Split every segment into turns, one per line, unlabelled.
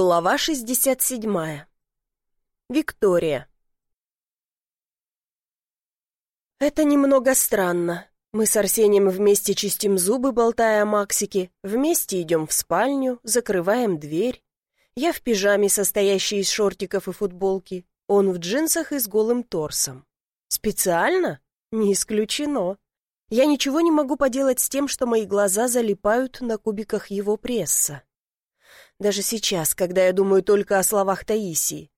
Глава 67. Виктория. Это немного странно. Мы с Арсением вместе чистим зубы, болтая о Максике, вместе идем в спальню, закрываем дверь. Я в пижаме, состоящей из шортиков и футболки, он в джинсах и с голым торсом. Специально? Не исключено. Я ничего не могу поделать с тем, что мои глаза залипают на кубиках его пресса даже сейчас, когда я думаю только о словах Таисии.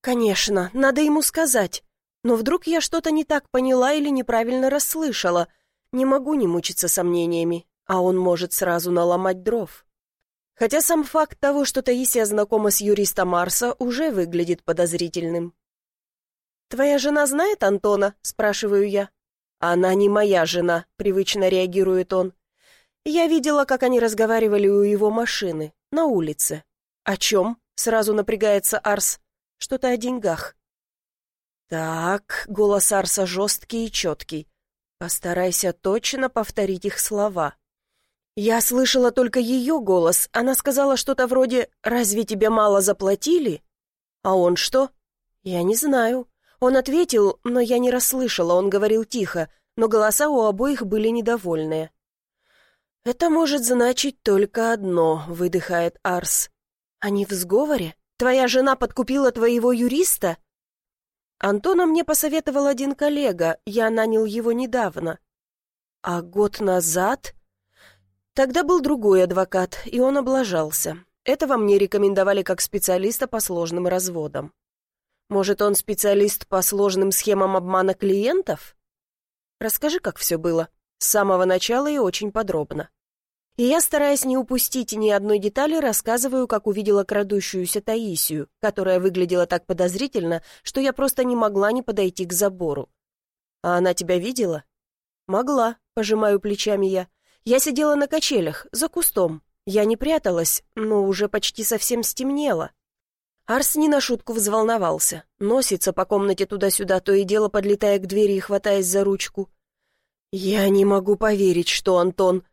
Конечно, надо ему сказать. Но вдруг я что-то не так поняла или неправильно расслышала. Не могу не мучиться сомнениями, а он может сразу наломать дров. Хотя сам факт того, что Таисия знакома с юристом Марса, уже выглядит подозрительным. «Твоя жена знает Антона?» – спрашиваю я. «Она не моя жена», – привычно реагирует он. «Я видела, как они разговаривали у его машины на улице. О чем? Сразу напрягается Арс. Что-то о деньгах. Так, голос Арса жесткий и четкий. Постарайся точно повторить их слова. Я слышала только ее голос. Она сказала что-то вроде «Разве тебе мало заплатили?» А он что? Я не знаю. Он ответил, но я не расслышала, он говорил тихо, но голоса у обоих были недовольные. «Это может значить только одно», — выдыхает Арс. «Они в сговоре? Твоя жена подкупила твоего юриста?» Антона мне посоветовал один коллега, я нанял его недавно. А год назад... Тогда был другой адвокат, и он облажался. Этого мне рекомендовали как специалиста по сложным разводам. Может, он специалист по сложным схемам обмана клиентов? Расскажи, как все было. С самого начала и очень подробно. И я, стараясь не упустить ни одной детали, рассказываю, как увидела крадущуюся Таисию, которая выглядела так подозрительно, что я просто не могла не подойти к забору. «А она тебя видела?» «Могла», — пожимаю плечами я. «Я сидела на качелях, за кустом. Я не пряталась, но уже почти совсем стемнело». Арс не на шутку взволновался, носится по комнате туда-сюда, то и дело подлетая к двери и хватаясь за ручку. «Я не могу поверить, что Антон...»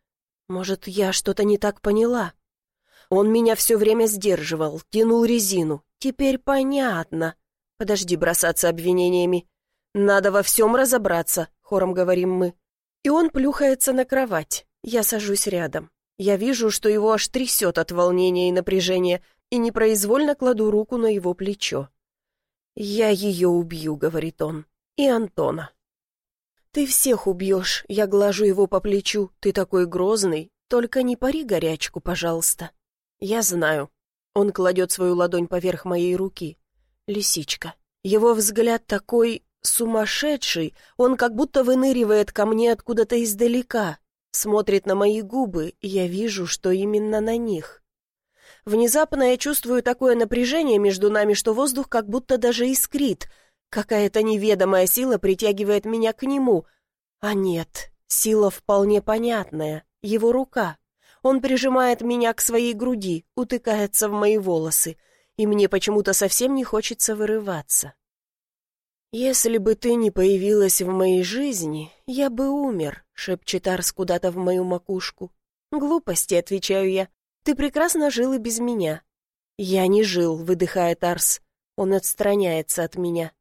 Может, я что-то не так поняла? Он меня все время сдерживал, тянул резину. Теперь понятно. Подожди бросаться обвинениями. Надо во всем разобраться, хором говорим мы. И он плюхается на кровать. Я сажусь рядом. Я вижу, что его аж трясет от волнения и напряжения, и непроизвольно кладу руку на его плечо. «Я ее убью», — говорит он, — «и Антона». «Ты всех убьешь», — я глажу его по плечу. «Ты такой грозный. Только не пари горячку, пожалуйста». «Я знаю». Он кладет свою ладонь поверх моей руки. «Лисичка». Его взгляд такой сумасшедший, он как будто выныривает ко мне откуда-то издалека, смотрит на мои губы, и я вижу, что именно на них. Внезапно я чувствую такое напряжение между нами, что воздух как будто даже искрит — Какая-то неведомая сила притягивает меня к нему. А нет, сила вполне понятная, его рука. Он прижимает меня к своей груди, утыкается в мои волосы, и мне почему-то совсем не хочется вырываться. «Если бы ты не появилась в моей жизни, я бы умер», — шепчет Арс куда-то в мою макушку. «Глупости», — отвечаю я. «Ты прекрасно жил и без меня». «Я не жил», — выдыхает Арс. Он отстраняется от меня.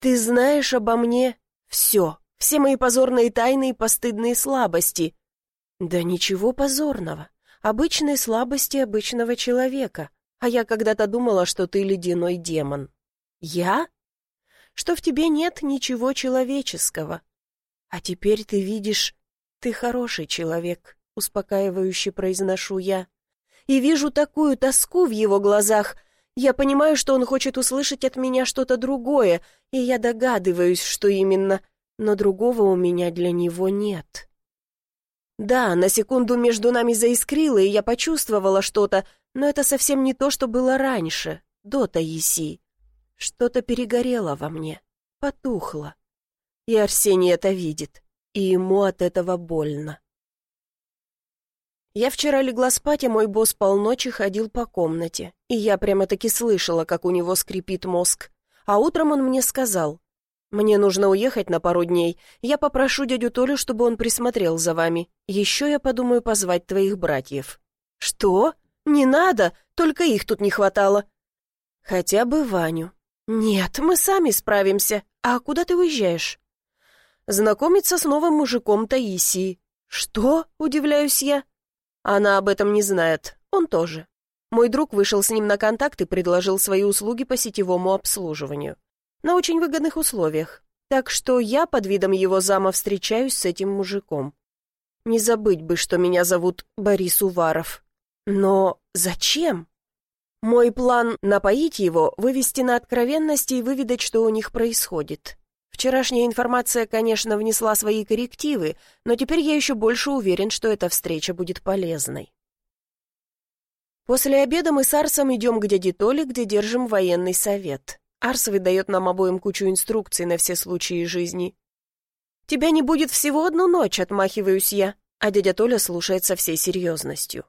Ты знаешь обо мне все, все мои позорные тайны и постыдные слабости. Да ничего позорного. Обычные слабости обычного человека. А я когда-то думала, что ты ледяной демон. Я? Что в тебе нет ничего человеческого. А теперь ты видишь, ты хороший человек, успокаивающе произношу я. И вижу такую тоску в его глазах, я понимаю, что он хочет услышать от меня что-то другое, и я догадываюсь, что именно, но другого у меня для него нет. Да, на секунду между нами заискрило, и я почувствовала что-то, но это совсем не то, что было раньше, до Таиси. Что-то перегорело во мне, потухло. И Арсений это видит, и ему от этого больно. Я вчера легла спать, а мой босс полночи ходил по комнате, и я прямо-таки слышала, как у него скрипит мозг. А утром он мне сказал, «Мне нужно уехать на пару дней. Я попрошу дядю Толю, чтобы он присмотрел за вами. Еще я подумаю позвать твоих братьев». «Что? «Не надо, только их тут не хватало». «Хотя бы Ваню». «Нет, мы сами справимся. А куда ты уезжаешь?» «Знакомиться с новым мужиком Таисии». «Что?» — удивляюсь я. Она об этом не знает. Он тоже. Мой друг вышел с ним на контакт и предложил свои услуги по сетевому обслуживанию. На очень выгодных условиях. Так что я под видом его зама встречаюсь с этим мужиком. Не забыть бы, что меня зовут Борис Уваров. Но зачем? Мой план — напоить его, вывести на откровенность и выведать, что у них происходит. Вчерашняя информация, конечно, внесла свои коррективы, но теперь я еще больше уверен, что эта встреча будет полезной. После обеда мы с Арсом идем к дяде Толе, где держим военный совет. Арс выдает нам обоим кучу инструкций на все случаи жизни. «Тебя не будет всего одну ночь», — отмахиваюсь я, а дядя Толя слушает со всей серьезностью.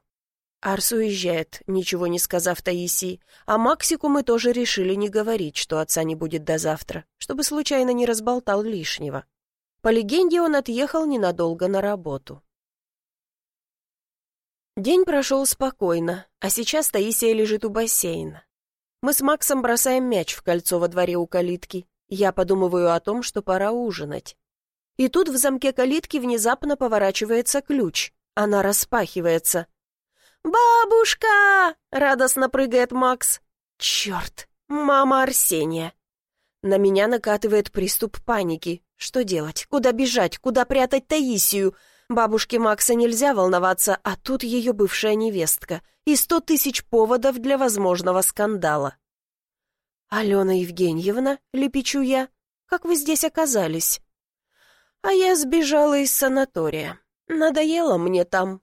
Арс уезжает, ничего не сказав Таисии, а Максику мы тоже решили не говорить, что отца не будет до завтра, чтобы случайно не разболтал лишнего. По легенде, он отъехал ненадолго на работу. День прошел спокойно, а сейчас Таисия лежит у бассейна. Мы с Максом бросаем мяч в кольцо во дворе у калитки. Я подумываю о том, что пора ужинать. И тут в замке калитки внезапно поворачивается ключ. Она распахивается. «Бабушка!» — радостно прыгает Макс. «Черт! Мама Арсения!» На меня накатывает приступ паники. Что делать? Куда бежать? Куда прятать Таисию? Бабушке Макса нельзя волноваться, а тут ее бывшая невестка и сто тысяч поводов для возможного скандала. «Алена Евгеньевна», — лепечу я, — «как вы здесь оказались?» «А я сбежала из санатория. Надоело мне там.